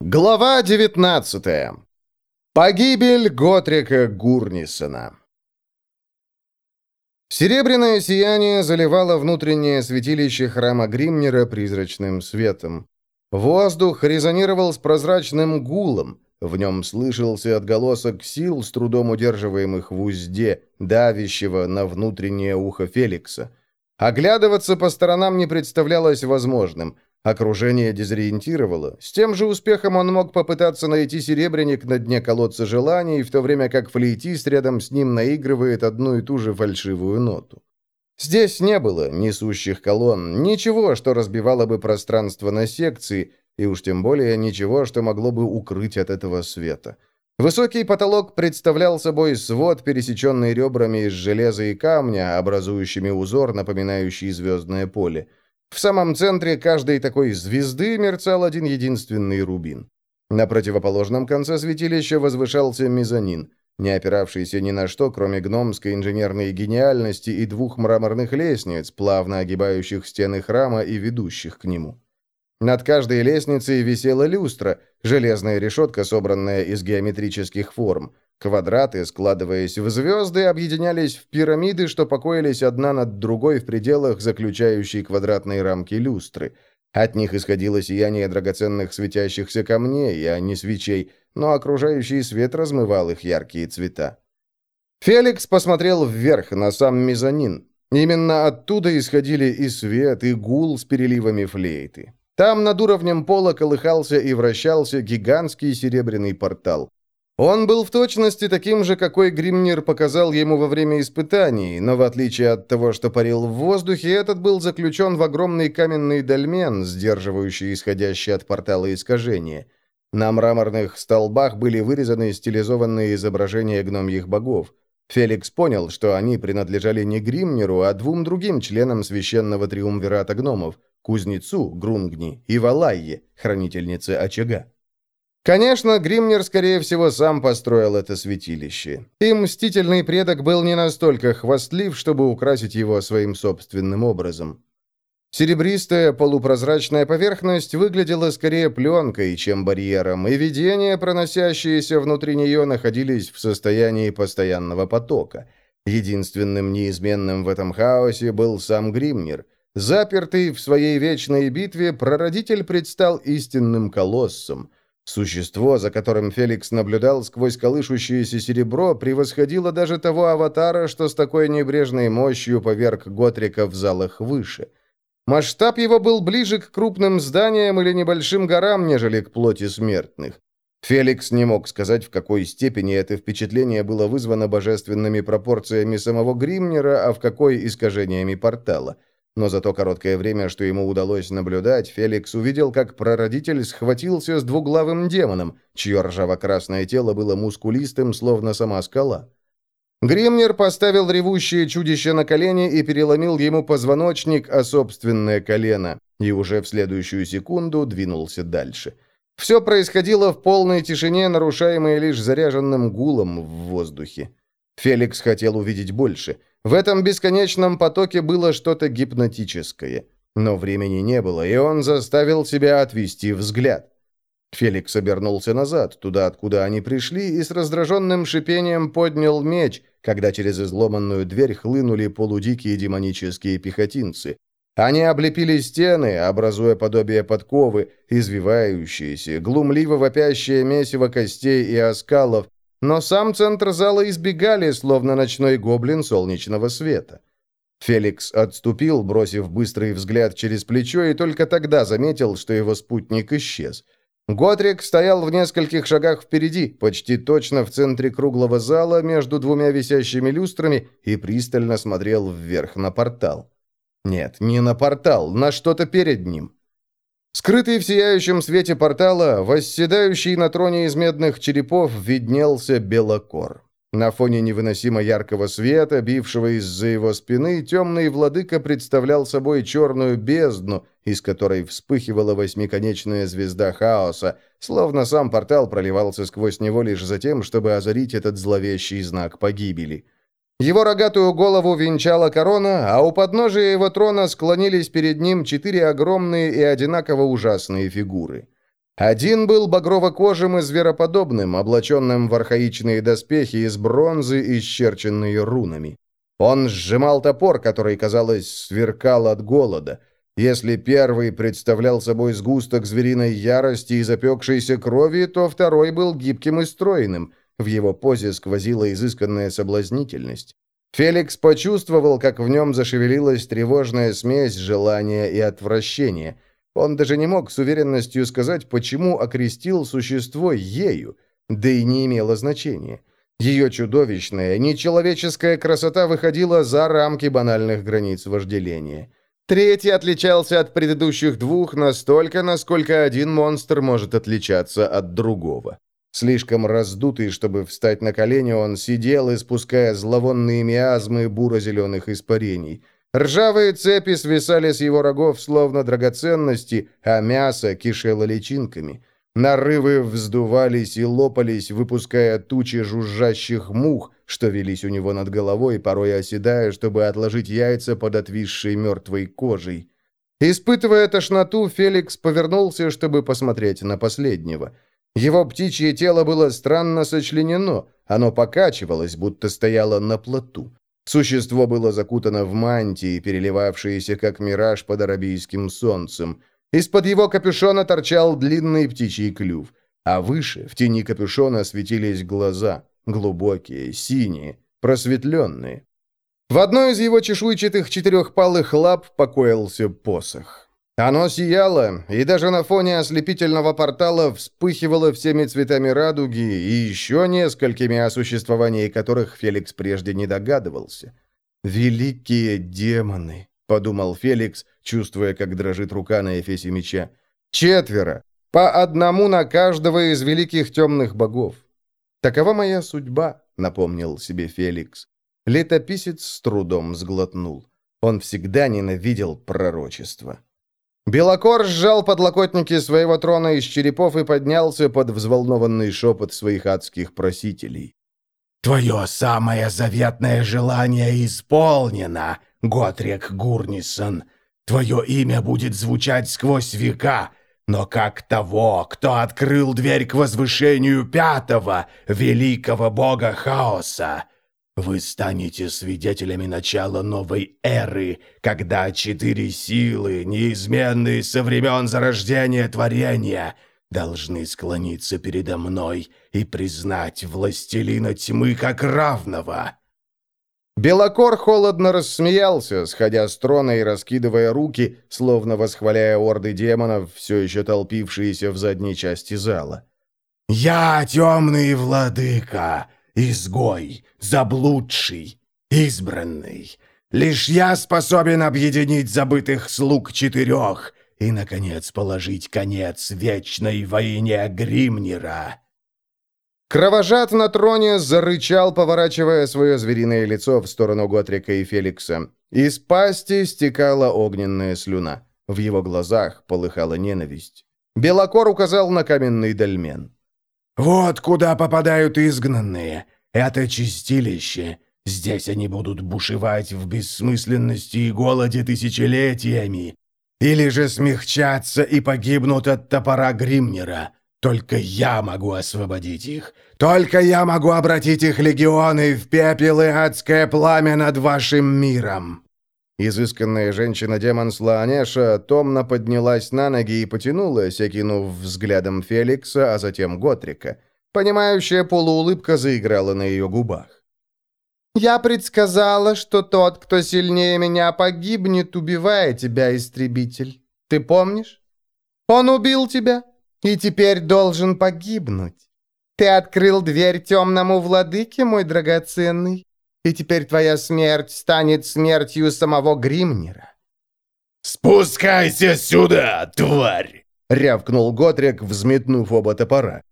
Глава 19. Погибель Готрика Гурнисона. Серебряное сияние заливало внутреннее святилище храма Гримнера призрачным светом. Воздух резонировал с прозрачным гулом, в нем слышался отголосок сил, с трудом удерживаемых в узде, давящего на внутреннее ухо Феликса. Оглядываться по сторонам не представлялось возможным – Окружение дезориентировало. С тем же успехом он мог попытаться найти серебряник на дне колодца желаний, в то время как флейтист рядом с ним наигрывает одну и ту же фальшивую ноту. Здесь не было несущих колонн, ничего, что разбивало бы пространство на секции, и уж тем более ничего, что могло бы укрыть от этого света. Высокий потолок представлял собой свод, пересеченный ребрами из железа и камня, образующими узор, напоминающий звездное поле. В самом центре каждой такой звезды мерцал один единственный рубин. На противоположном конце святилища возвышался мезонин, не опиравшийся ни на что, кроме гномской инженерной гениальности и двух мраморных лестниц, плавно огибающих стены храма и ведущих к нему. Над каждой лестницей висела люстра, железная решетка, собранная из геометрических форм – Квадраты, складываясь в звезды, объединялись в пирамиды, что покоились одна над другой в пределах заключающей квадратные рамки люстры. От них исходило сияние драгоценных светящихся камней, а не свечей, но окружающий свет размывал их яркие цвета. Феликс посмотрел вверх, на сам мезонин. Именно оттуда исходили и свет, и гул с переливами флейты. Там над уровнем пола колыхался и вращался гигантский серебряный портал. Он был в точности таким же, какой Гримнир показал ему во время испытаний, но в отличие от того, что парил в воздухе, этот был заключен в огромный каменный дольмен, сдерживающий исходящие от портала искажения. На мраморных столбах были вырезаны стилизованные изображения гномьих богов. Феликс понял, что они принадлежали не Гримнеру, а двум другим членам священного триумвирата гномов – кузнецу, Грунгни и Валайе, хранительнице очага. Конечно, Гримнер, скорее всего, сам построил это святилище. И мстительный предок был не настолько хвастлив, чтобы украсить его своим собственным образом. Серебристая полупрозрачная поверхность выглядела скорее пленкой, чем барьером, и видения, проносящиеся внутри нее, находились в состоянии постоянного потока. Единственным неизменным в этом хаосе был сам Гримнер. Запертый в своей вечной битве, прародитель предстал истинным колоссом – Существо, за которым Феликс наблюдал сквозь колышущееся серебро, превосходило даже того аватара, что с такой небрежной мощью поверг Готрика в залах выше. Масштаб его был ближе к крупным зданиям или небольшим горам, нежели к плоти смертных. Феликс не мог сказать, в какой степени это впечатление было вызвано божественными пропорциями самого Гримнера, а в какой искажениями портала – но за то короткое время, что ему удалось наблюдать, Феликс увидел, как прародитель схватился с двуглавым демоном, чье ржаво-красное тело было мускулистым, словно сама скала. Гримнер поставил ревущее чудище на колени и переломил ему позвоночник о собственное колено, и уже в следующую секунду двинулся дальше. Все происходило в полной тишине, нарушаемой лишь заряженным гулом в воздухе. Феликс хотел увидеть больше – в этом бесконечном потоке было что-то гипнотическое. Но времени не было, и он заставил себя отвести взгляд. Феликс обернулся назад, туда, откуда они пришли, и с раздраженным шипением поднял меч, когда через изломанную дверь хлынули полудикие демонические пехотинцы. Они облепили стены, образуя подобие подковы, извивающиеся, глумливо вопящее месиво костей и оскалов, но сам центр зала избегали, словно ночной гоблин солнечного света. Феликс отступил, бросив быстрый взгляд через плечо, и только тогда заметил, что его спутник исчез. Готрик стоял в нескольких шагах впереди, почти точно в центре круглого зала между двумя висящими люстрами, и пристально смотрел вверх на портал. Нет, не на портал, на что-то перед ним. Скрытый в сияющем свете портала, восседающий на троне из медных черепов, виднелся белокор. На фоне невыносимо яркого света, бившего из-за его спины, темный владыка представлял собой черную бездну, из которой вспыхивала восьмиконечная звезда хаоса, словно сам портал проливался сквозь него лишь за тем, чтобы озарить этот зловещий знак погибели. Его рогатую голову венчала корона, а у подножия его трона склонились перед ним четыре огромные и одинаково ужасные фигуры. Один был багрово-кожим и звероподобным, облаченным в архаичные доспехи из бронзы, исчерченные рунами. Он сжимал топор, который, казалось, сверкал от голода. Если первый представлял собой сгусток звериной ярости и запекшейся крови, то второй был гибким и стройным. В его позе сквозила изысканная соблазнительность. Феликс почувствовал, как в нем зашевелилась тревожная смесь желания и отвращения – он даже не мог с уверенностью сказать, почему окрестил существо ею, да и не имело значения. Ее чудовищная, нечеловеческая красота выходила за рамки банальных границ вожделения. Третий отличался от предыдущих двух настолько, насколько один монстр может отличаться от другого. Слишком раздутый, чтобы встать на колени, он сидел, испуская зловонные миазмы буро-зеленых испарений – Ржавые цепи свисали с его рогов, словно драгоценности, а мясо кишело личинками. Нарывы вздувались и лопались, выпуская тучи жужжащих мух, что велись у него над головой, порой оседая, чтобы отложить яйца под отвисшей мертвой кожей. Испытывая тошноту, Феликс повернулся, чтобы посмотреть на последнего. Его птичье тело было странно сочленено, оно покачивалось, будто стояло на плоту. Существо было закутано в мантии, переливавшиеся как мираж под арабийским солнцем. Из-под его капюшона торчал длинный птичий клюв, а выше, в тени капюшона, светились глаза, глубокие, синие, просветленные. В одной из его чешуйчатых четырехпалых лап покоился посох. Оно сияло, и даже на фоне ослепительного портала вспыхивало всеми цветами радуги и еще несколькими, о существовании которых Феликс прежде не догадывался. «Великие демоны!» — подумал Феликс, чувствуя, как дрожит рука на эфесе меча. «Четверо! По одному на каждого из великих темных богов!» «Такова моя судьба», — напомнил себе Феликс. Летописец с трудом сглотнул. Он всегда ненавидел пророчество. Белокор сжал подлокотники своего трона из черепов и поднялся под взволнованный шепот своих адских просителей. «Твое самое заветное желание исполнено, Готрек Гурнисон. Твое имя будет звучать сквозь века, но как того, кто открыл дверь к возвышению пятого, великого бога хаоса. Вы станете свидетелями начала новой эры, когда четыре силы, неизменные со времен зарождения творения, должны склониться передо мной и признать властелина тьмы как равного». Белокор холодно рассмеялся, сходя с трона и раскидывая руки, словно восхваляя орды демонов, все еще толпившиеся в задней части зала. «Я темный владыка!» Изгой, заблудший, избранный. Лишь я способен объединить забытых слуг четырех и, наконец, положить конец вечной войне Гримнера». Кровожат на троне зарычал, поворачивая свое звериное лицо в сторону Готрика и Феликса. Из пасти стекала огненная слюна. В его глазах полыхала ненависть. Белокор указал на каменный дольмен. «Вот куда попадают изгнанные. Это чистилище. Здесь они будут бушевать в бессмысленности и голоде тысячелетиями. Или же смягчаться и погибнут от топора Гримнера. Только я могу освободить их. Только я могу обратить их легионы в пепел и адское пламя над вашим миром». Изысканная женщина-демон Слаанеша томно поднялась на ноги и потянулась, окинув взглядом Феликса, а затем Готрика. Понимающая полуулыбка заиграла на ее губах. «Я предсказала, что тот, кто сильнее меня, погибнет, убивая тебя, истребитель. Ты помнишь? Он убил тебя и теперь должен погибнуть. Ты открыл дверь темному владыке, мой драгоценный, и теперь твоя смерть станет смертью самого Гримнера». «Спускайся сюда, тварь!» — рявкнул Готрик, взметнув оба топора.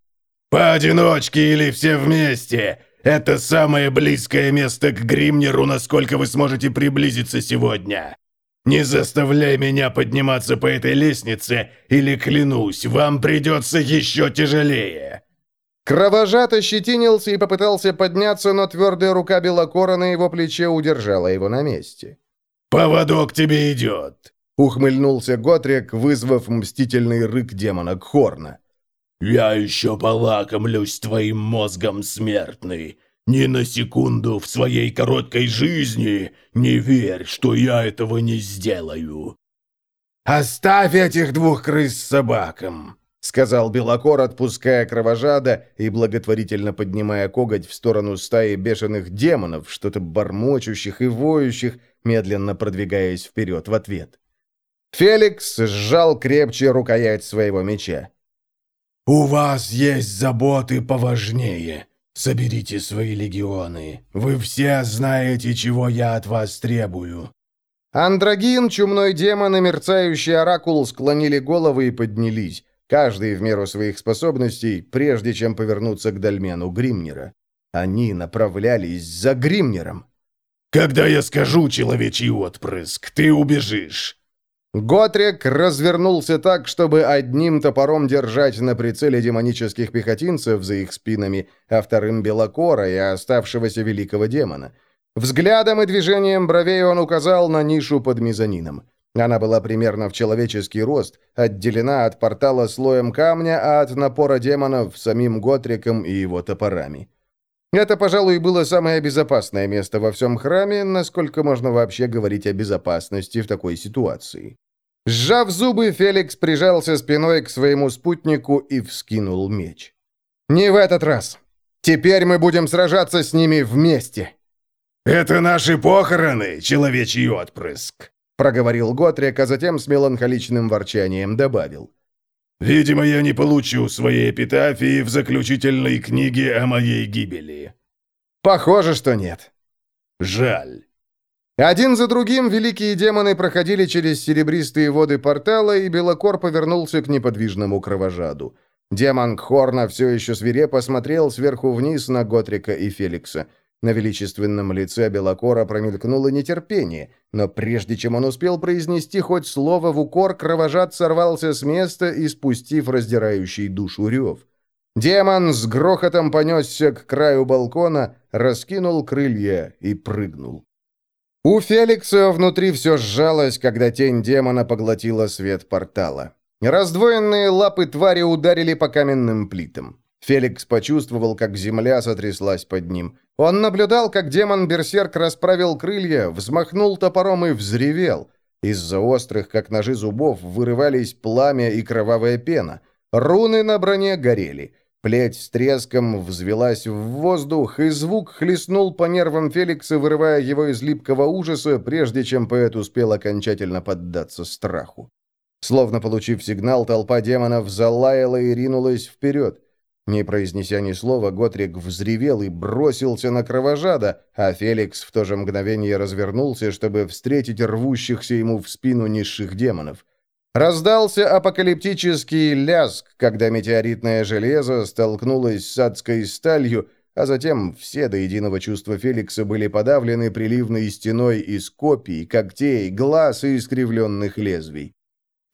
«Поодиночке или все вместе. Это самое близкое место к Гримнеру, насколько вы сможете приблизиться сегодня. Не заставляй меня подниматься по этой лестнице, или, клянусь, вам придется еще тяжелее». Кровожат ощетинился и попытался подняться, но твердая рука Белокора на его плече удержала его на месте. «Поводок тебе идет!» — ухмыльнулся Готрик, вызвав мстительный рык демона Кхорна. «Я еще полакомлюсь твоим мозгом, смертный. Ни на секунду в своей короткой жизни не верь, что я этого не сделаю». «Оставь этих двух крыс с собакам», — сказал Белокор, отпуская кровожада и благотворительно поднимая коготь в сторону стаи бешеных демонов, что-то бормочущих и воющих, медленно продвигаясь вперед в ответ. Феликс сжал крепче рукоять своего меча. «У вас есть заботы поважнее. Соберите свои легионы. Вы все знаете, чего я от вас требую». Андрогин, чумной демон и мерцающий оракул склонили головы и поднялись, каждый в меру своих способностей, прежде чем повернуться к дольмену Гримнера. Они направлялись за Гримнером. «Когда я скажу, человечий отпрыск, ты убежишь!» Готрек развернулся так, чтобы одним топором держать на прицеле демонических пехотинцев за их спинами, а вторым Белокора и оставшегося великого демона. Взглядом и движением бровей он указал на нишу под мезонином. Она была примерно в человеческий рост, отделена от портала слоем камня, а от напора демонов самим Готриком и его топорами. Это, пожалуй, было самое безопасное место во всем храме, насколько можно вообще говорить о безопасности в такой ситуации. Сжав зубы, Феликс прижался спиной к своему спутнику и вскинул меч. «Не в этот раз. Теперь мы будем сражаться с ними вместе». «Это наши похороны, человечий отпрыск», — проговорил Готрик, а затем с меланхоличным ворчанием добавил. «Видимо, я не получу своей эпитафии в заключительной книге о моей гибели». «Похоже, что нет». «Жаль». Один за другим великие демоны проходили через серебристые воды портала, и Белокор повернулся к неподвижному кровожаду. Демон Кхорна все еще свирепо смотрел сверху вниз на Готрика и Феликса. На величественном лице Белокора промелькнуло нетерпение, но прежде чем он успел произнести хоть слово в укор, кровожад сорвался с места и спустив раздирающий душу рев. Демон с грохотом понесся к краю балкона, раскинул крылья и прыгнул. У Феликса внутри все сжалось, когда тень демона поглотила свет портала. Раздвоенные лапы твари ударили по каменным плитам. Феликс почувствовал, как земля сотряслась под ним. Он наблюдал, как демон-берсерк расправил крылья, взмахнул топором и взревел. Из-за острых, как ножи зубов, вырывались пламя и кровавая пена. Руны на броне горели. Плеть с треском взвелась в воздух, и звук хлестнул по нервам Феликса, вырывая его из липкого ужаса, прежде чем поэт успел окончательно поддаться страху. Словно получив сигнал, толпа демонов залаяла и ринулась вперед. Не произнеся ни слова, Готрик взревел и бросился на кровожада, а Феликс в то же мгновение развернулся, чтобы встретить рвущихся ему в спину низших демонов. Раздался апокалиптический ляск, когда метеоритное железо столкнулось с адской сталью, а затем все до единого чувства Феликса были подавлены приливной стеной из копий, когтей, глаз и искривленных лезвий.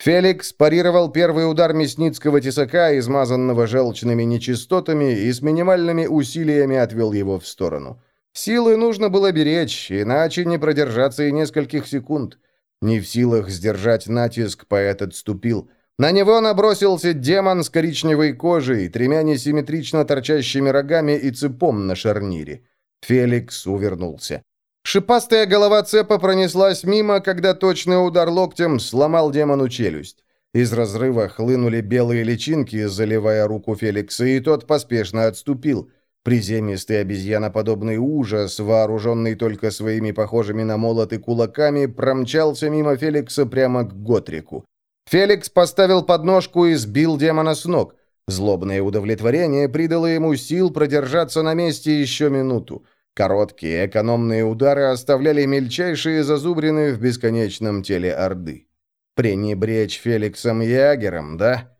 Феликс парировал первый удар мясницкого тесака, измазанного желчными нечистотами, и с минимальными усилиями отвел его в сторону. Силы нужно было беречь, иначе не продержаться и нескольких секунд. Не в силах сдержать натиск, поэт отступил. На него набросился демон с коричневой кожей, тремя несимметрично торчащими рогами и цепом на шарнире. Феликс увернулся. Шипастая голова цепа пронеслась мимо, когда точный удар локтем сломал демону челюсть. Из разрыва хлынули белые личинки, заливая руку Феликса, и тот поспешно отступил – Приземистый обезьяноподобный ужас, вооруженный только своими похожими на молоты кулаками, промчался мимо Феликса прямо к Готрику. Феликс поставил подножку и сбил демона с ног. Злобное удовлетворение придало ему сил продержаться на месте еще минуту. Короткие экономные удары оставляли мельчайшие зазубрины в бесконечном теле Орды. Пренебречь Феликсом Ягером, да?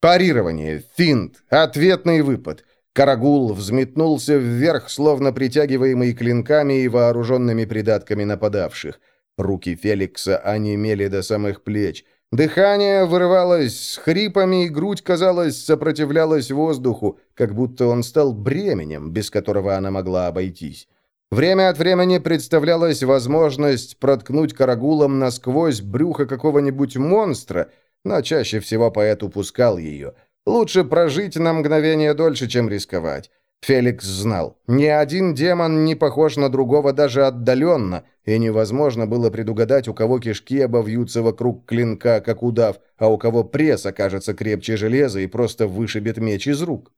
Парирование, финт, ответный выпад — Карагул взметнулся вверх, словно притягиваемый клинками и вооруженными придатками нападавших. Руки Феликса онемели до самых плеч. Дыхание вырывалось с хрипами, и грудь, казалось, сопротивлялась воздуху, как будто он стал бременем, без которого она могла обойтись. Время от времени представлялась возможность проткнуть карагулом насквозь брюхо какого-нибудь монстра, но чаще всего поэт упускал ее — Лучше прожить на мгновение дольше, чем рисковать. Феликс знал, ни один демон не похож на другого даже отдаленно, и невозможно было предугадать, у кого кишки обовьются вокруг клинка, как удав, а у кого пресс окажется крепче железа и просто вышибет меч из рук.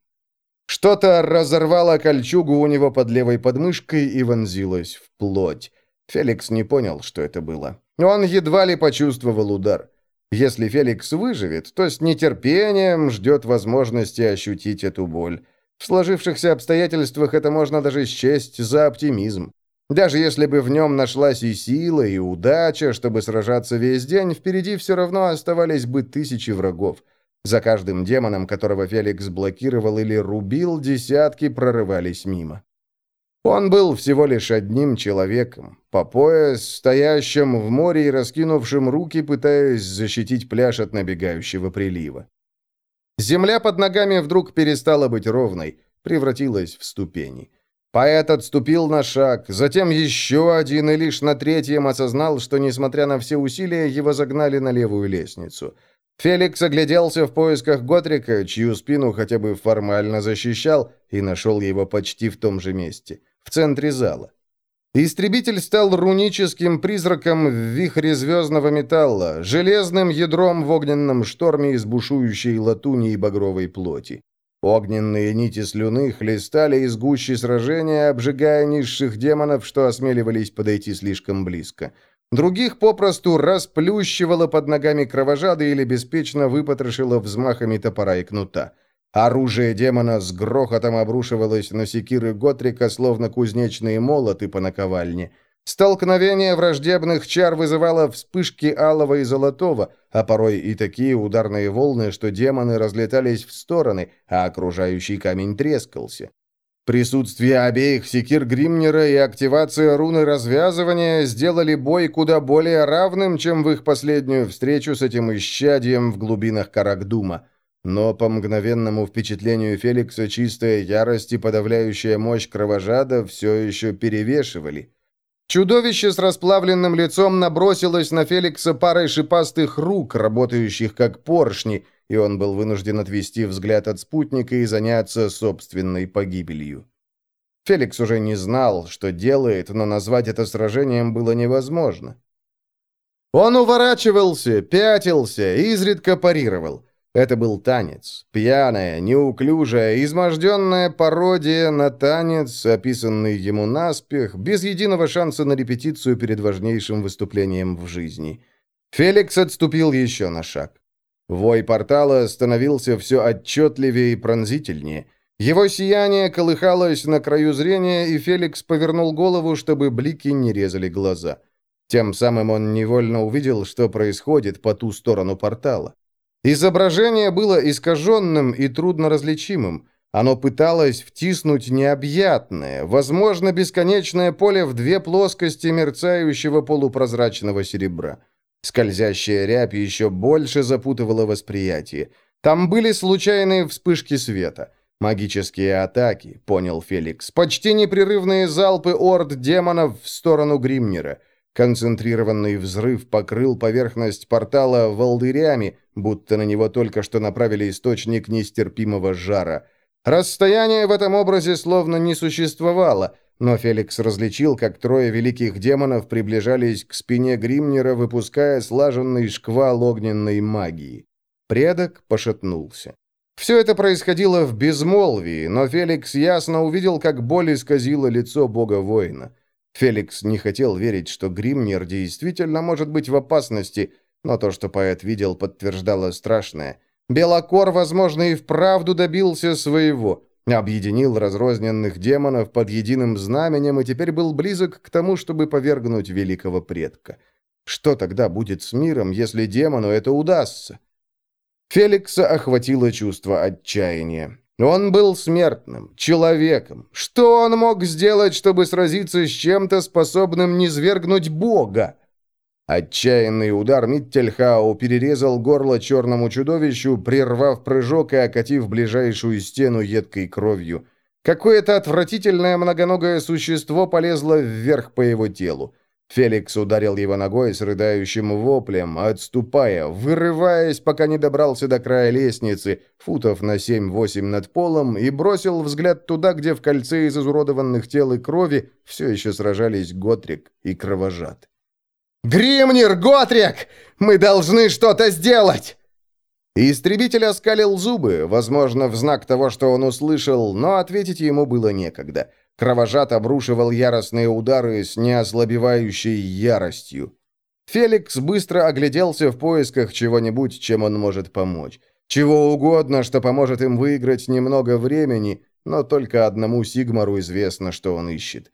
Что-то разорвало кольчугу у него под левой подмышкой и вонзилось в плоть. Феликс не понял, что это было. Он едва ли почувствовал удар. Если Феликс выживет, то с нетерпением ждет возможности ощутить эту боль. В сложившихся обстоятельствах это можно даже счесть за оптимизм. Даже если бы в нем нашлась и сила, и удача, чтобы сражаться весь день, впереди все равно оставались бы тысячи врагов. За каждым демоном, которого Феликс блокировал или рубил, десятки прорывались мимо. Он был всего лишь одним человеком, по пояс, стоящим в море и раскинувшим руки, пытаясь защитить пляж от набегающего прилива. Земля под ногами вдруг перестала быть ровной, превратилась в ступени. Поэт отступил на шаг, затем еще один, и лишь на третьем осознал, что, несмотря на все усилия, его загнали на левую лестницу. Феликс огляделся в поисках Готрика, чью спину хотя бы формально защищал, и нашел его почти в том же месте, в центре зала. Истребитель стал руническим призраком в вихре звездного металла, железным ядром в огненном шторме из бушующей латуни и багровой плоти. Огненные нити слюны хлестали из гущи сражения, обжигая низших демонов, что осмеливались подойти слишком близко. Других попросту расплющивало под ногами кровожады или беспечно выпотрошило взмахами топора и кнута. Оружие демона с грохотом обрушивалось на секиры Готрика, словно кузнечные молоты по наковальне. Столкновение враждебных чар вызывало вспышки алого и золотого, а порой и такие ударные волны, что демоны разлетались в стороны, а окружающий камень трескался. Присутствие обеих секир Гримнера и активация руны развязывания сделали бой куда более равным, чем в их последнюю встречу с этим исчадием в глубинах Карагдума. Но по мгновенному впечатлению Феликса чистая ярость и подавляющая мощь кровожада все еще перевешивали. Чудовище с расплавленным лицом набросилось на Феликса парой шипастых рук, работающих как поршни, и он был вынужден отвести взгляд от спутника и заняться собственной погибелью. Феликс уже не знал, что делает, но назвать это сражением было невозможно. Он уворачивался, пятился, изредка парировал. Это был танец. Пьяная, неуклюжая, изможденная пародия на танец, описанный ему наспех, без единого шанса на репетицию перед важнейшим выступлением в жизни. Феликс отступил еще на шаг. Вой портала становился все отчетливее и пронзительнее. Его сияние колыхалось на краю зрения, и Феликс повернул голову, чтобы блики не резали глаза. Тем самым он невольно увидел, что происходит по ту сторону портала. Изображение было искаженным и трудноразличимым. Оно пыталось втиснуть необъятное, возможно, бесконечное поле в две плоскости мерцающего полупрозрачного серебра. Скользящая рябь еще больше запутывала восприятие. Там были случайные вспышки света. Магические атаки, понял Феликс. Почти непрерывные залпы орд демонов в сторону Гримнера – Концентрированный взрыв покрыл поверхность портала волдырями, будто на него только что направили источник нестерпимого жара. Расстояние в этом образе словно не существовало, но Феликс различил, как трое великих демонов приближались к спине Гримнера, выпуская слаженный шквал огненной магии. Предок пошатнулся. Все это происходило в безмолвии, но Феликс ясно увидел, как боль исказила лицо бога-воина. Феликс не хотел верить, что Гримнер действительно может быть в опасности, но то, что поэт видел, подтверждало страшное. Белокор, возможно, и вправду добился своего, объединил разрозненных демонов под единым знаменем и теперь был близок к тому, чтобы повергнуть великого предка. Что тогда будет с миром, если демону это удастся? Феликса охватило чувство отчаяния. Он был смертным, человеком. Что он мог сделать, чтобы сразиться с чем-то, способным низвергнуть Бога? Отчаянный удар Миттельхау перерезал горло черному чудовищу, прервав прыжок и окатив ближайшую стену едкой кровью. Какое-то отвратительное многоногое существо полезло вверх по его телу. Феликс ударил его ногой с рыдающим воплем, отступая, вырываясь, пока не добрался до края лестницы, футов на 7-8 над полом, и бросил взгляд туда, где в кольце из изуродованных тел и крови все еще сражались Готрик и Кровожат. «Гримнир, Готрик! Мы должны что-то сделать!» Истребитель оскалил зубы, возможно, в знак того, что он услышал, но ответить ему было некогда. Кровожат обрушивал яростные удары с неослабевающей яростью. Феликс быстро огляделся в поисках чего-нибудь, чем он может помочь. Чего угодно, что поможет им выиграть немного времени, но только одному Сигмару известно, что он ищет.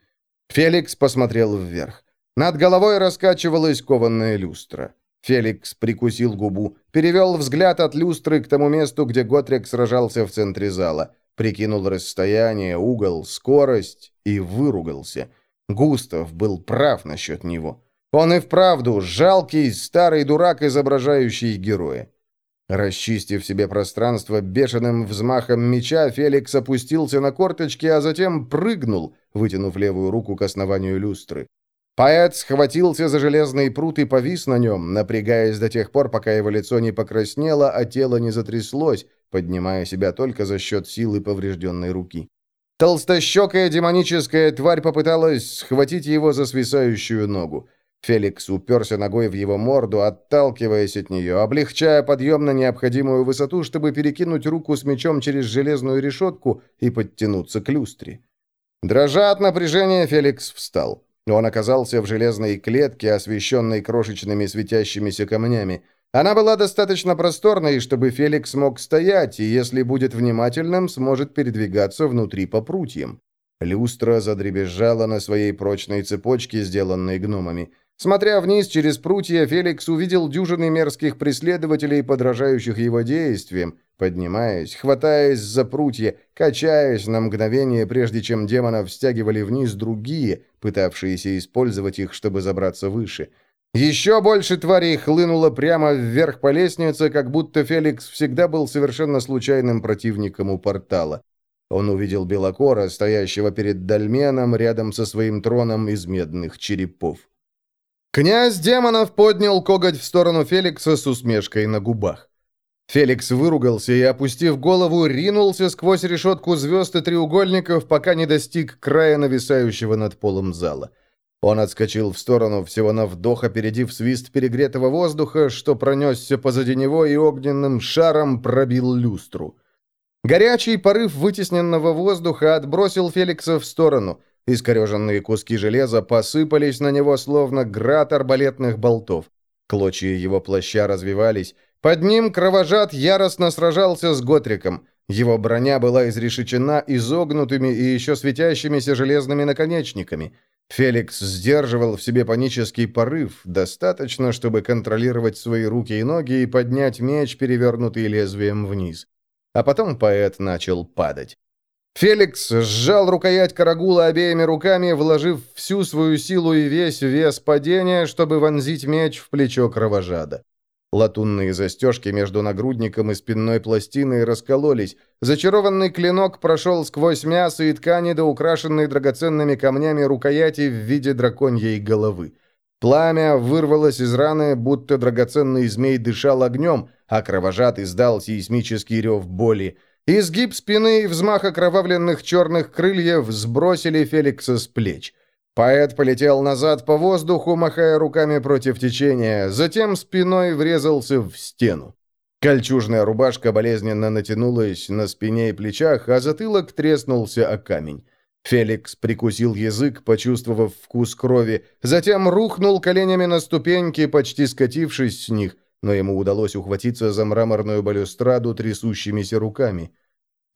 Феликс посмотрел вверх. Над головой раскачивалась кованная люстра. Феликс прикусил губу, перевел взгляд от люстры к тому месту, где Готрик сражался в центре зала, прикинул расстояние, угол, скорость и выругался. Густав был прав насчет него. Он и вправду жалкий старый дурак, изображающий героя. Расчистив себе пространство бешеным взмахом меча, Феликс опустился на корточки, а затем прыгнул, вытянув левую руку к основанию люстры. Поэт схватился за железный прут и повис на нем, напрягаясь до тех пор, пока его лицо не покраснело, а тело не затряслось, поднимая себя только за счет силы поврежденной руки. Толстощекая демоническая тварь попыталась схватить его за свисающую ногу. Феликс уперся ногой в его морду, отталкиваясь от нее, облегчая подъем на необходимую высоту, чтобы перекинуть руку с мечом через железную решетку и подтянуться к люстре. Дрожа от напряжения, Феликс встал. Он оказался в железной клетке, освещенной крошечными светящимися камнями. Она была достаточно просторной, чтобы Феликс мог стоять, и, если будет внимательным, сможет передвигаться внутри по прутьям. Люстра задребезжала на своей прочной цепочке, сделанной гномами. Смотря вниз через прутья, Феликс увидел дюжины мерзких преследователей, подражающих его действиям, поднимаясь, хватаясь за прутья, качаясь на мгновение, прежде чем демонов стягивали вниз другие, пытавшиеся использовать их, чтобы забраться выше. Еще больше тварей хлынуло прямо вверх по лестнице, как будто Феликс всегда был совершенно случайным противником у портала. Он увидел Белокора, стоящего перед Дальменом, рядом со своим троном из медных черепов. Князь демонов поднял коготь в сторону Феликса с усмешкой на губах. Феликс выругался и, опустив голову, ринулся сквозь решетку звезд и треугольников, пока не достиг края нависающего над полом зала. Он отскочил в сторону всего на вдох, опередив свист перегретого воздуха, что пронесся позади него и огненным шаром пробил люстру. Горячий порыв вытесненного воздуха отбросил Феликса в сторону. Искореженные куски железа посыпались на него, словно град арбалетных болтов. Клочья его плаща развивались. Под ним кровожат яростно сражался с Готриком. Его броня была изрешечена изогнутыми и еще светящимися железными наконечниками. Феликс сдерживал в себе панический порыв, достаточно, чтобы контролировать свои руки и ноги и поднять меч, перевернутый лезвием вниз. А потом поэт начал падать. Феликс сжал рукоять карагула обеими руками, вложив всю свою силу и весь вес падения, чтобы вонзить меч в плечо кровожада. Латунные застежки между нагрудником и спинной пластиной раскололись. Зачарованный клинок прошел сквозь мясо и ткани до украшенной драгоценными камнями рукояти в виде драконьей головы. Пламя вырвалось из раны, будто драгоценный змей дышал огнем, а кровожад издал сейсмический рев боли. Изгиб спины и взмах окровавленных черных крыльев сбросили Феликса с плеч. Поэт полетел назад по воздуху, махая руками против течения, затем спиной врезался в стену. Кольчужная рубашка болезненно натянулась на спине и плечах, а затылок треснулся о камень. Феликс прикусил язык, почувствовав вкус крови, затем рухнул коленями на ступеньки, почти скатившись с них, но ему удалось ухватиться за мраморную балюстраду трясущимися руками.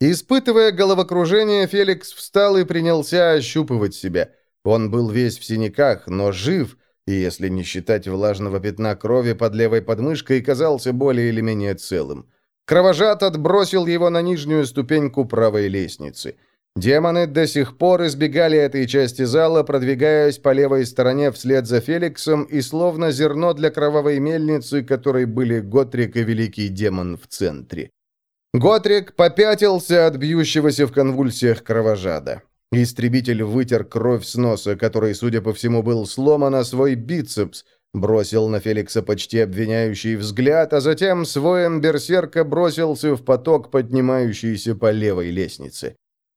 Испытывая головокружение, Феликс встал и принялся ощупывать себя – он был весь в синяках, но жив, и если не считать влажного пятна крови под левой подмышкой, казался более или менее целым. Кровожат отбросил его на нижнюю ступеньку правой лестницы. Демоны до сих пор избегали этой части зала, продвигаясь по левой стороне вслед за Феликсом и словно зерно для кровавой мельницы, которой были Готрик и Великий Демон в центре. Готрик попятился от бьющегося в конвульсиях кровожада. Истребитель вытер кровь с носа, который, судя по всему, был сломан, а свой бицепс, бросил на Феликса почти обвиняющий взгляд, а затем своем берсерка бросился в поток, поднимающийся по левой лестнице.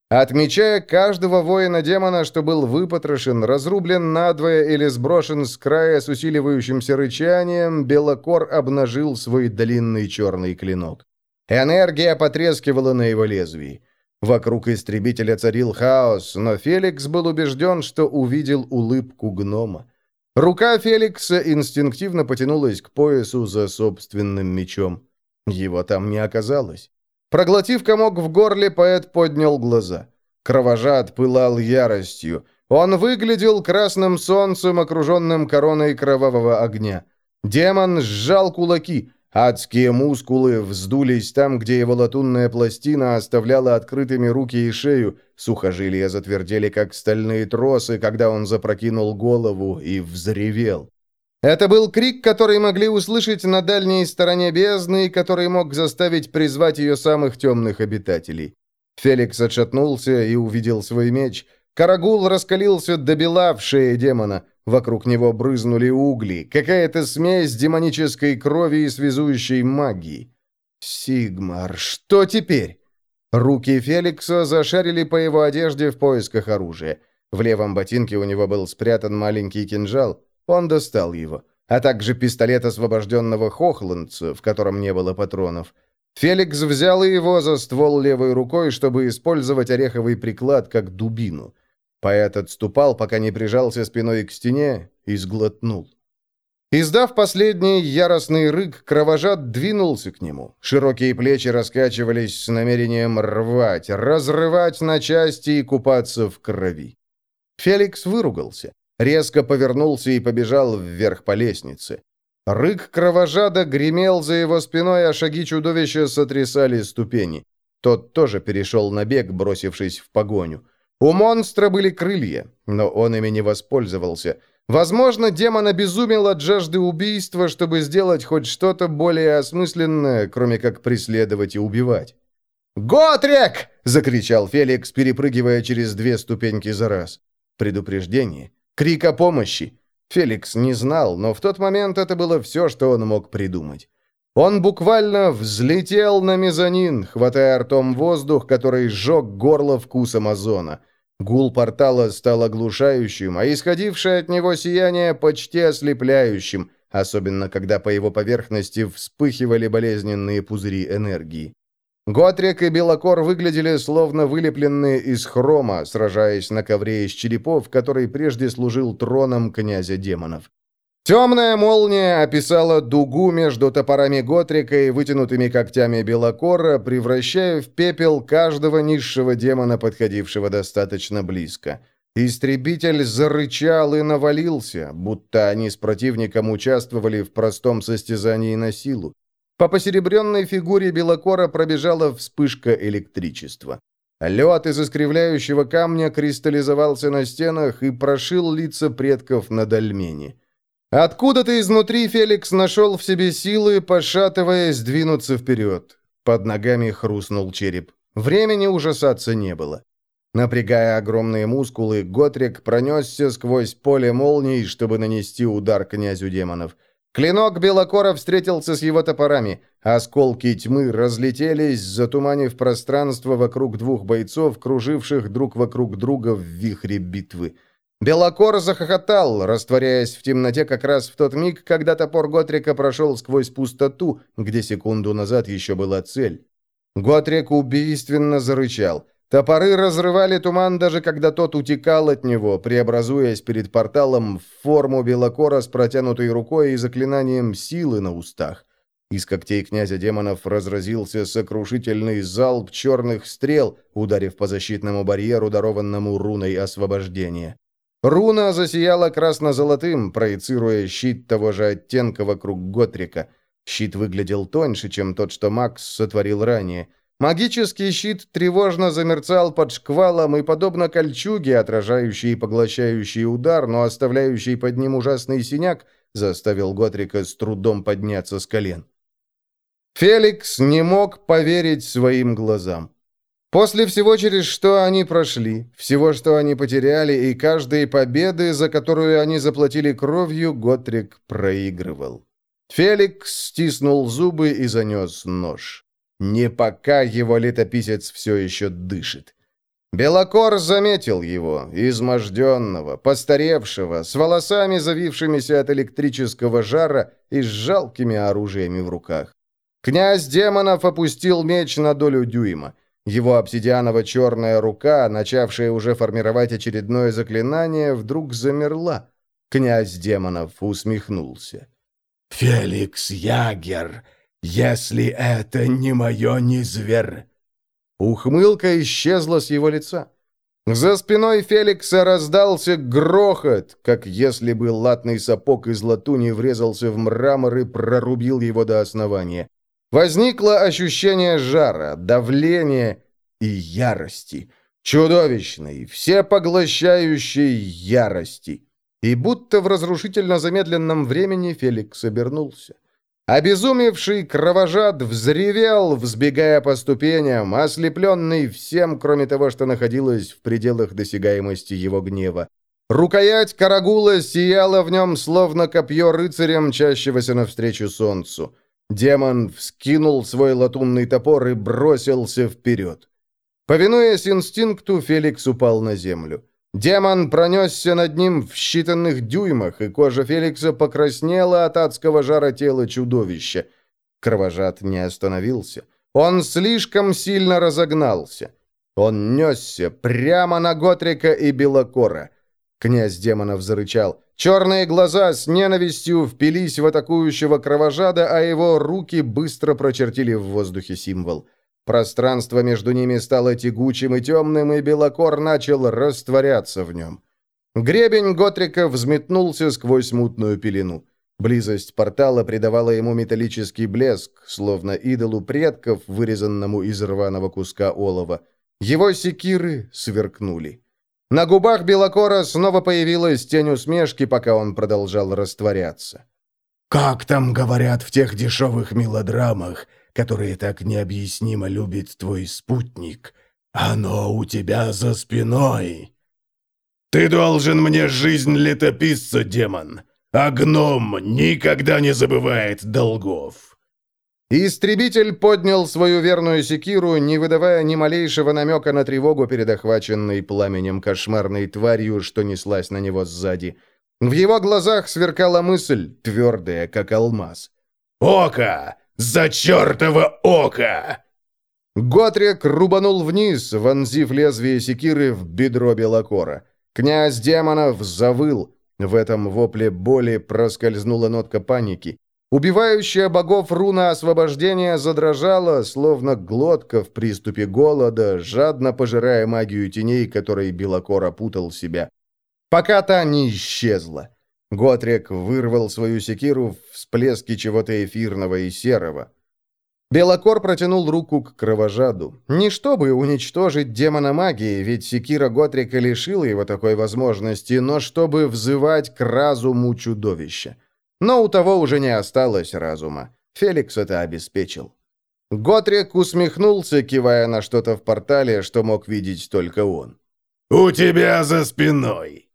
Отмечая каждого воина-демона, что был выпотрошен, разрублен надвое или сброшен с края с усиливающимся рычанием, Белокор обнажил свой длинный черный клинок. Энергия потрескивала на его лезвии. Вокруг истребителя царил хаос, но Феликс был убежден, что увидел улыбку гнома. Рука Феликса инстинктивно потянулась к поясу за собственным мечом. Его там не оказалось. Проглотив комок в горле, поэт поднял глаза. Кровожад пылал яростью. Он выглядел красным солнцем, окруженным короной кровавого огня. Демон сжал кулаки. Адские мускулы вздулись там, где его латунная пластина оставляла открытыми руки и шею. Сухожилия затвердели, как стальные тросы, когда он запрокинул голову и взревел. Это был крик, который могли услышать на дальней стороне бездны который мог заставить призвать ее самых темных обитателей. Феликс отшатнулся и увидел свой меч. Карагул раскалился до бела в шее демона. Вокруг него брызнули угли. Какая-то смесь демонической крови и связующей магии. «Сигмар, что теперь?» Руки Феликса зашарили по его одежде в поисках оружия. В левом ботинке у него был спрятан маленький кинжал. Он достал его, а также пистолет освобожденного Хохландца, в котором не было патронов. Феликс взял его за ствол левой рукой, чтобы использовать ореховый приклад как дубину. Поэт отступал, пока не прижался спиной к стене, и сглотнул. Издав последний яростный рык, кровожад двинулся к нему. Широкие плечи раскачивались с намерением рвать, разрывать на части и купаться в крови. Феликс выругался резко повернулся и побежал вверх по лестнице. Рык кровожада гремел за его спиной, а шаги чудовища сотрясали ступени. Тот тоже перешел на бег, бросившись в погоню. У монстра были крылья, но он ими не воспользовался. Возможно, демон обезумел от жажды убийства, чтобы сделать хоть что-то более осмысленное, кроме как преследовать и убивать. «Готрек!» — закричал Феликс, перепрыгивая через две ступеньки за раз. Предупреждение. Крик о помощи. Феликс не знал, но в тот момент это было все, что он мог придумать. Он буквально взлетел на мезонин, хватая ртом воздух, который сжег горло вкусом озона. Гул портала стал оглушающим, а исходившее от него сияние почти ослепляющим, особенно когда по его поверхности вспыхивали болезненные пузыри энергии. Готрик и Белокор выглядели словно вылепленные из хрома, сражаясь на ковре из черепов, который прежде служил троном князя демонов. Темная молния описала дугу между топорами Готрика и вытянутыми когтями Белокора, превращая в пепел каждого низшего демона, подходившего достаточно близко. Истребитель зарычал и навалился, будто они с противником участвовали в простом состязании на силу. По посеребренной фигуре белокора пробежала вспышка электричества. Лед из искривляющего камня кристаллизовался на стенах и прошил лица предков на дольмене. Откуда-то изнутри Феликс нашел в себе силы, пошатываясь, двинуться вперед. Под ногами хрустнул череп. Времени ужасаться не было. Напрягая огромные мускулы, Готрик пронесся сквозь поле молний, чтобы нанести удар князю демонов. Клинок Белокора встретился с его топорами. Осколки тьмы разлетелись, затуманив пространство вокруг двух бойцов, круживших друг вокруг друга в вихре битвы. Белокор захохотал, растворяясь в темноте как раз в тот миг, когда топор Готрика прошел сквозь пустоту, где секунду назад еще была цель. Готрик убийственно зарычал. Топоры разрывали туман, даже когда тот утекал от него, преобразуясь перед порталом в форму белокора с протянутой рукой и заклинанием силы на устах. Из когтей князя демонов разразился сокрушительный залп черных стрел, ударив по защитному барьеру, дарованному руной освобождения. Руна засияла красно-золотым, проецируя щит того же оттенка вокруг Готрика. Щит выглядел тоньше, чем тот, что Макс сотворил ранее. Магический щит тревожно замерцал под шквалом и, подобно кольчуге, отражающей и поглощающей удар, но оставляющей под ним ужасный синяк, заставил Готрика с трудом подняться с колен. Феликс не мог поверить своим глазам. После всего, через что они прошли, всего, что они потеряли, и каждой победы, за которую они заплатили кровью, Готрик проигрывал. Феликс стиснул зубы и занес нож. Не пока его летописец все еще дышит. Белокор заметил его, изможденного, постаревшего, с волосами, завившимися от электрического жара и с жалкими оружиями в руках. Князь демонов опустил меч на долю дюйма. Его обсидианово-черная рука, начавшая уже формировать очередное заклинание, вдруг замерла. Князь демонов усмехнулся. «Феликс Ягер, если это не мое не зверь!» Ухмылка исчезла с его лица. За спиной Феликса раздался грохот, как если бы латный сапог из латуни врезался в мрамор и прорубил его до основания. Возникло ощущение жара, давления и ярости. Чудовищной, всепоглощающей ярости. И будто в разрушительно замедленном времени Феликс обернулся. Обезумевший кровожад взревел, взбегая по ступеням, ослепленный всем, кроме того, что находилось в пределах досягаемости его гнева. Рукоять карагула сияла в нем, словно копье рыцаря, мчащегося навстречу солнцу. Демон вскинул свой латунный топор и бросился вперед. Повинуясь инстинкту, Феликс упал на землю. Демон пронесся над ним в считанных дюймах, и кожа Феликса покраснела от адского жара тела чудовища. Кровожад не остановился. Он слишком сильно разогнался. Он несся прямо на Готрика и Белокора. Князь демонов зарычал. Черные глаза с ненавистью впились в атакующего кровожада, а его руки быстро прочертили в воздухе символ. Пространство между ними стало тягучим и темным, и Белокор начал растворяться в нем. Гребень Готрика взметнулся сквозь мутную пелену. Близость портала придавала ему металлический блеск, словно идолу предков, вырезанному из рваного куска олова. Его секиры сверкнули. На губах Белокора снова появилась тень усмешки, пока он продолжал растворяться. «Как там говорят в тех дешевых мелодрамах, которые так необъяснимо любит твой спутник? Оно у тебя за спиной!» «Ты должен мне жизнь летописца, демон, а гном никогда не забывает долгов!» Истребитель поднял свою верную секиру, не выдавая ни малейшего намека на тревогу перед охваченной пламенем кошмарной тварью, что неслась на него сзади. В его глазах сверкала мысль, твердая, как алмаз. «Око! За чертово око!» Готрик рубанул вниз, вонзив лезвие секиры в бедро Белокора. Князь демонов завыл. В этом вопле боли проскользнула нотка паники. Убивающая богов руна освобождения задрожала, словно глотка в приступе голода, жадно пожирая магию теней, которой Белокор опутал себя. Пока та не исчезла. Готрек вырвал свою секиру в всплеске чего-то эфирного и серого. Белокор протянул руку к кровожаду. Не чтобы уничтожить демона магии, ведь секира Готрика лишила его такой возможности, но чтобы взывать к разуму чудовища. Но у того уже не осталось разума. Феликс это обеспечил. Готрик усмехнулся, кивая на что-то в портале, что мог видеть только он. «У тебя за спиной!»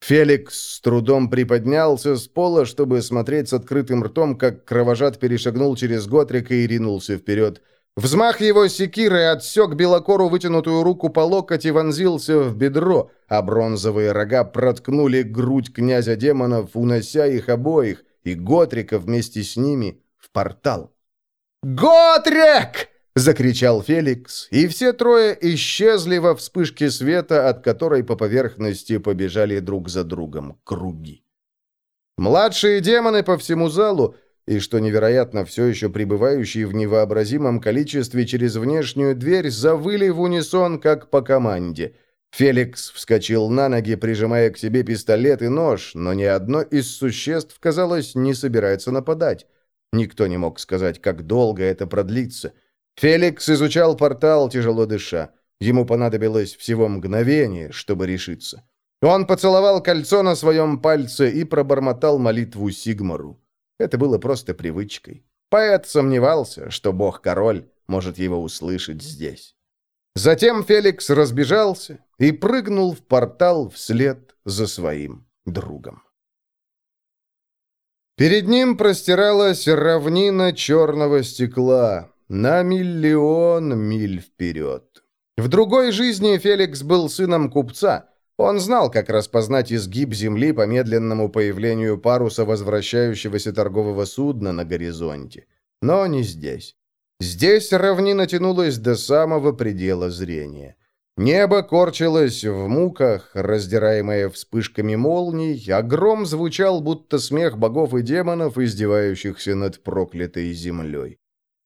Феликс с трудом приподнялся с пола, чтобы смотреть с открытым ртом, как кровожад перешагнул через Готрика и ринулся вперед. Взмах его секиры отсек белокору вытянутую руку по локоть и вонзился в бедро, а бронзовые рога проткнули грудь князя демонов, унося их обоих, и Готрика вместе с ними, в портал. «Готрик!» — закричал Феликс, и все трое исчезли во вспышке света, от которой по поверхности побежали друг за другом круги. Младшие демоны по всему залу — и, что невероятно, все еще пребывающие в невообразимом количестве через внешнюю дверь завыли в унисон, как по команде. Феликс вскочил на ноги, прижимая к себе пистолет и нож, но ни одно из существ, казалось, не собирается нападать. Никто не мог сказать, как долго это продлится. Феликс изучал портал, тяжело дыша. Ему понадобилось всего мгновение, чтобы решиться. Он поцеловал кольцо на своем пальце и пробормотал молитву Сигмару. Это было просто привычкой. Поэт сомневался, что бог-король может его услышать здесь. Затем Феликс разбежался и прыгнул в портал вслед за своим другом. Перед ним простиралась равнина черного стекла на миллион миль вперед. В другой жизни Феликс был сыном купца. Он знал, как распознать изгиб земли по медленному появлению паруса возвращающегося торгового судна на горизонте. Но не здесь. Здесь равнина тянулась до самого предела зрения. Небо корчилось в муках, раздираемое вспышками молний, а гром звучал, будто смех богов и демонов, издевающихся над проклятой землей.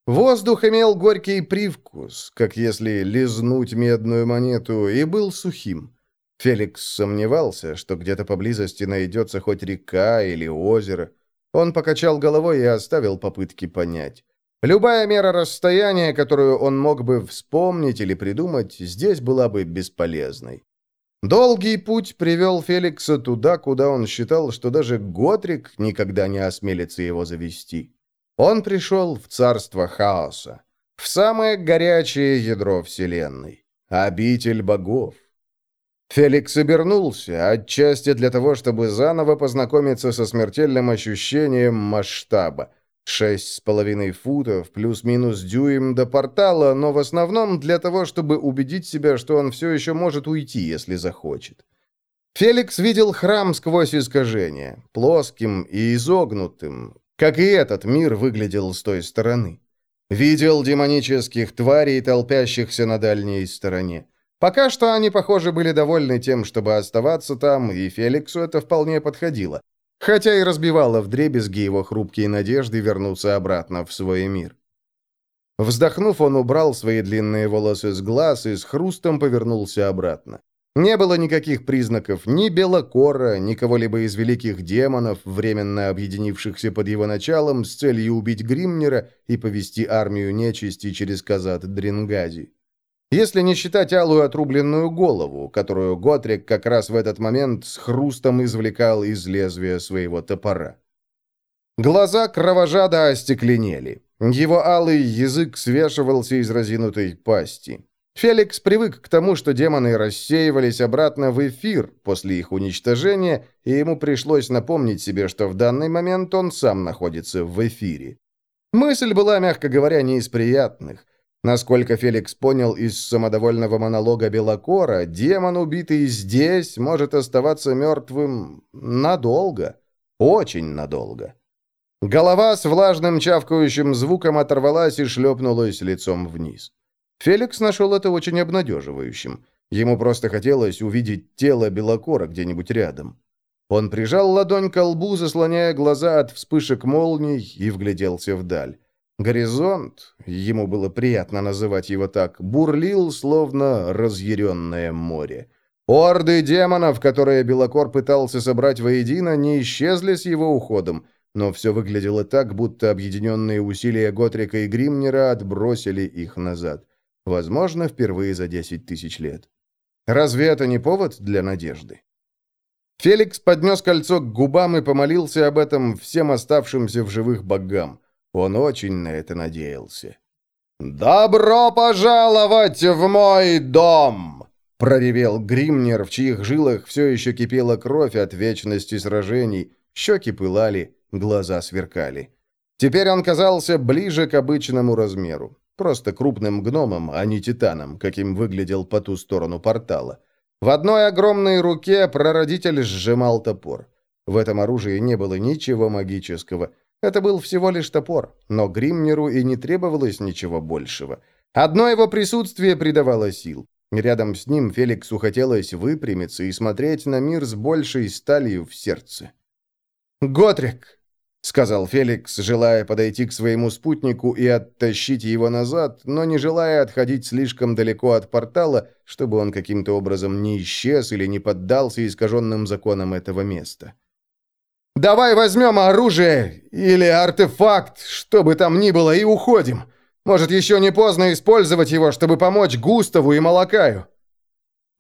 Воздух имел горький привкус, как если лизнуть медную монету, и был сухим. Феликс сомневался, что где-то поблизости найдется хоть река или озеро. Он покачал головой и оставил попытки понять. Любая мера расстояния, которую он мог бы вспомнить или придумать, здесь была бы бесполезной. Долгий путь привел Феликса туда, куда он считал, что даже Готрик никогда не осмелится его завести. Он пришел в царство хаоса, в самое горячее ядро Вселенной, обитель богов. Феликс обернулся, отчасти для того, чтобы заново познакомиться со смертельным ощущением масштаба – Шесть с половиной футов, плюс-минус дюйм до портала, но в основном для того, чтобы убедить себя, что он все еще может уйти, если захочет. Феликс видел храм сквозь искажения, плоским и изогнутым, как и этот мир выглядел с той стороны. Видел демонических тварей, толпящихся на дальней стороне. Пока что они, похоже, были довольны тем, чтобы оставаться там, и Феликсу это вполне подходило хотя и разбивала вдребезги его хрупкие надежды вернуться обратно в свой мир. Вздохнув, он убрал свои длинные волосы с глаз и с хрустом повернулся обратно. Не было никаких признаков ни Белокора, ни кого-либо из великих демонов, временно объединившихся под его началом с целью убить Гримнера и повести армию нечисти через Казат Дрингази. Если не считать алую отрубленную голову, которую Готрик как раз в этот момент с хрустом извлекал из лезвия своего топора. Глаза кровожада остекленели. Его алый язык свешивался из разинутой пасти. Феликс привык к тому, что демоны рассеивались обратно в эфир после их уничтожения, и ему пришлось напомнить себе, что в данный момент он сам находится в эфире. Мысль была, мягко говоря, не из приятных. Насколько Феликс понял из самодовольного монолога Белокора, демон, убитый здесь, может оставаться мертвым надолго. Очень надолго. Голова с влажным чавкающим звуком оторвалась и шлепнулась лицом вниз. Феликс нашел это очень обнадеживающим. Ему просто хотелось увидеть тело Белокора где-нибудь рядом. Он прижал ладонь к лбу, заслоняя глаза от вспышек молний, и вгляделся вдаль. Горизонт, ему было приятно называть его так, бурлил, словно разъяренное море. Орды демонов, которые Белокор пытался собрать воедино, не исчезли с его уходом, но все выглядело так, будто объединенные усилия Готрика и Гримнера отбросили их назад. Возможно, впервые за десять тысяч лет. Разве это не повод для надежды? Феликс поднес кольцо к губам и помолился об этом всем оставшимся в живых богам. Он очень на это надеялся. «Добро пожаловать в мой дом!» проревел Гримнер, в чьих жилах все еще кипела кровь от вечности сражений, щеки пылали, глаза сверкали. Теперь он казался ближе к обычному размеру, просто крупным гномом, а не титаном, каким выглядел по ту сторону портала. В одной огромной руке прародитель сжимал топор. В этом оружии не было ничего магического, это был всего лишь топор, но Гримнеру и не требовалось ничего большего. Одно его присутствие придавало сил. Рядом с ним Феликсу хотелось выпрямиться и смотреть на мир с большей сталью в сердце. «Готрик!» — сказал Феликс, желая подойти к своему спутнику и оттащить его назад, но не желая отходить слишком далеко от портала, чтобы он каким-то образом не исчез или не поддался искаженным законам этого места. Давай возьмем оружие или артефакт, что бы там ни было, и уходим. Может, еще не поздно использовать его, чтобы помочь Густаву и Малакаю».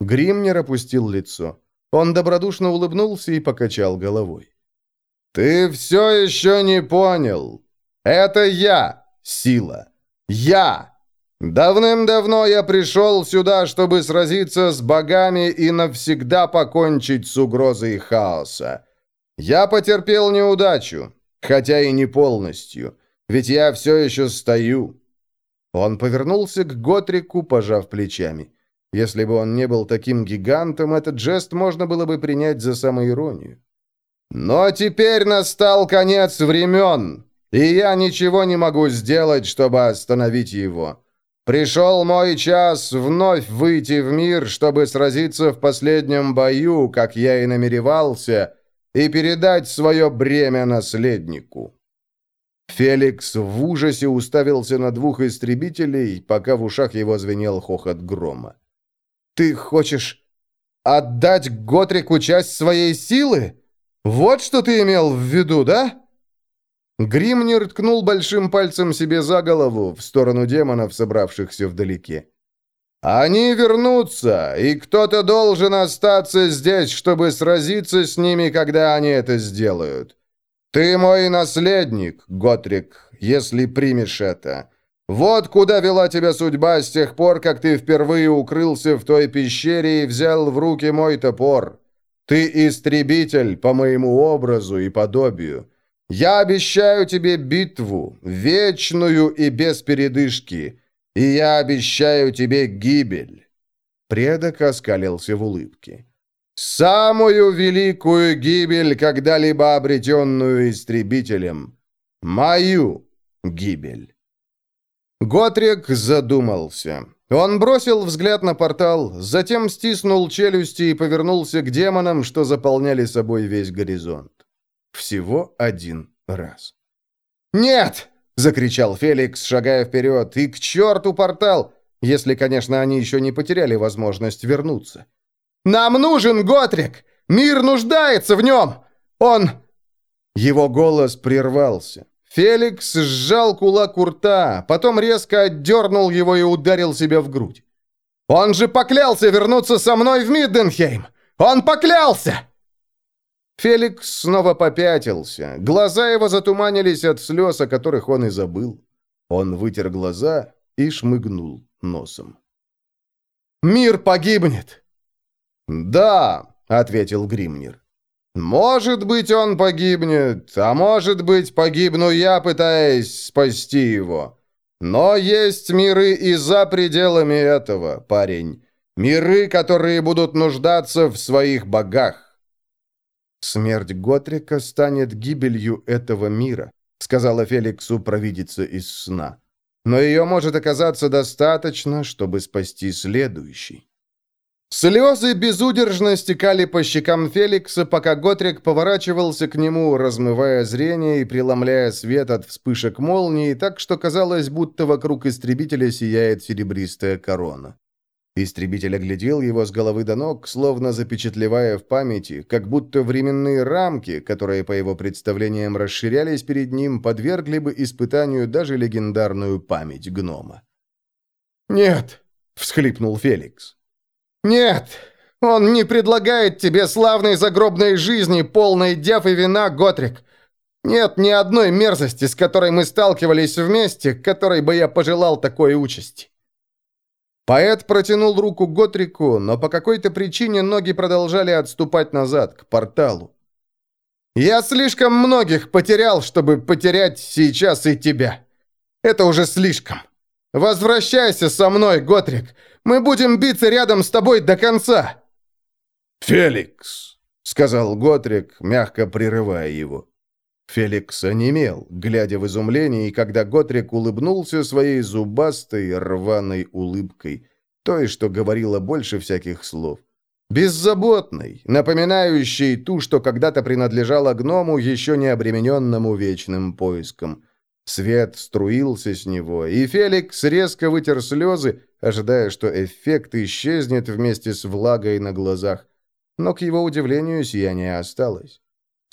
Гримнер опустил лицо. Он добродушно улыбнулся и покачал головой. «Ты все еще не понял. Это я, сила. Я. Давным-давно я пришел сюда, чтобы сразиться с богами и навсегда покончить с угрозой хаоса. Я потерпел неудачу, хотя и не полностью, ведь я все еще стою». Он повернулся к Готрику, пожав плечами. Если бы он не был таким гигантом, этот жест можно было бы принять за самоиронию. «Но теперь настал конец времен, и я ничего не могу сделать, чтобы остановить его. Пришел мой час вновь выйти в мир, чтобы сразиться в последнем бою, как я и намеревался, и передать свое бремя наследнику». Феликс в ужасе уставился на двух истребителей, пока в ушах его звенел хохот грома. «Ты хочешь отдать Готрику часть своей силы? Вот что ты имел в виду, да?» Гримнер ткнул большим пальцем себе за голову в сторону демонов, собравшихся вдалеке. «Они вернутся, и кто-то должен остаться здесь, чтобы сразиться с ними, когда они это сделают. Ты мой наследник, Готрик, если примешь это. Вот куда вела тебя судьба с тех пор, как ты впервые укрылся в той пещере и взял в руки мой топор. Ты истребитель по моему образу и подобию». Я обещаю тебе битву, вечную и без передышки, и я обещаю тебе гибель». Предок оскалился в улыбке. «Самую великую гибель, когда-либо обретенную истребителем. Мою гибель». Готрик задумался. Он бросил взгляд на портал, затем стиснул челюсти и повернулся к демонам, что заполняли собой весь горизонт. Всего один раз. «Нет!» — закричал Феликс, шагая вперед. «И к черту портал! Если, конечно, они еще не потеряли возможность вернуться. Нам нужен Готрик! Мир нуждается в нем! Он...» Его голос прервался. Феликс сжал кулак у рта, потом резко отдернул его и ударил себя в грудь. «Он же поклялся вернуться со мной в Мидденхейм! Он поклялся!» Феликс снова попятился. Глаза его затуманились от слез, о которых он и забыл. Он вытер глаза и шмыгнул носом. «Мир погибнет!» «Да», — ответил Гримнир. «Может быть, он погибнет, а может быть, погибну я, пытаясь спасти его. Но есть миры и за пределами этого, парень. Миры, которые будут нуждаться в своих богах. «Смерть Готрика станет гибелью этого мира», сказала Феликсу провидица из сна. «Но ее может оказаться достаточно, чтобы спасти следующий». Слезы безудержно стекали по щекам Феликса, пока Готрик поворачивался к нему, размывая зрение и преломляя свет от вспышек молнии, так что казалось, будто вокруг истребителя сияет серебристая корона. Истребитель оглядел его с головы до ног, словно запечатлевая в памяти, как будто временные рамки, которые, по его представлениям, расширялись перед ним, подвергли бы испытанию даже легендарную память гнома. «Нет!» — всхлипнул Феликс. «Нет! Он не предлагает тебе славной загробной жизни, полной дев и вина, Готрик! Нет ни одной мерзости, с которой мы сталкивались вместе, которой бы я пожелал такой участи!» Поэт протянул руку Готрику, но по какой-то причине ноги продолжали отступать назад, к порталу. «Я слишком многих потерял, чтобы потерять сейчас и тебя. Это уже слишком. Возвращайся со мной, Готрик. Мы будем биться рядом с тобой до конца». «Феликс», — сказал Готрик, мягко прерывая его. Феликс онемел, глядя в изумлении, когда Готрик улыбнулся своей зубастой, рваной улыбкой, той, что говорила больше всяких слов. Беззаботной, напоминающей ту, что когда-то принадлежала гному, еще не обремененному вечным поиском. Свет струился с него, и Феликс резко вытер слезы, ожидая, что эффект исчезнет вместе с влагой на глазах. Но, к его удивлению, сияние осталось.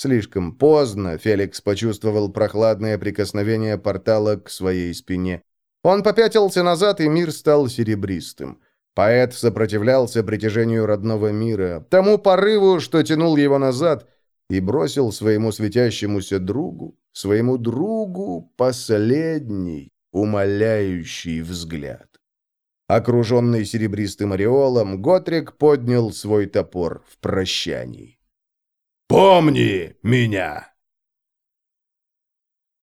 Слишком поздно Феликс почувствовал прохладное прикосновение портала к своей спине. Он попятился назад, и мир стал серебристым. Поэт сопротивлялся притяжению родного мира, тому порыву, что тянул его назад, и бросил своему светящемуся другу, своему другу последний, умоляющий взгляд. Окруженный серебристым ореолом, Готрик поднял свой топор в прощании. «Помни меня!»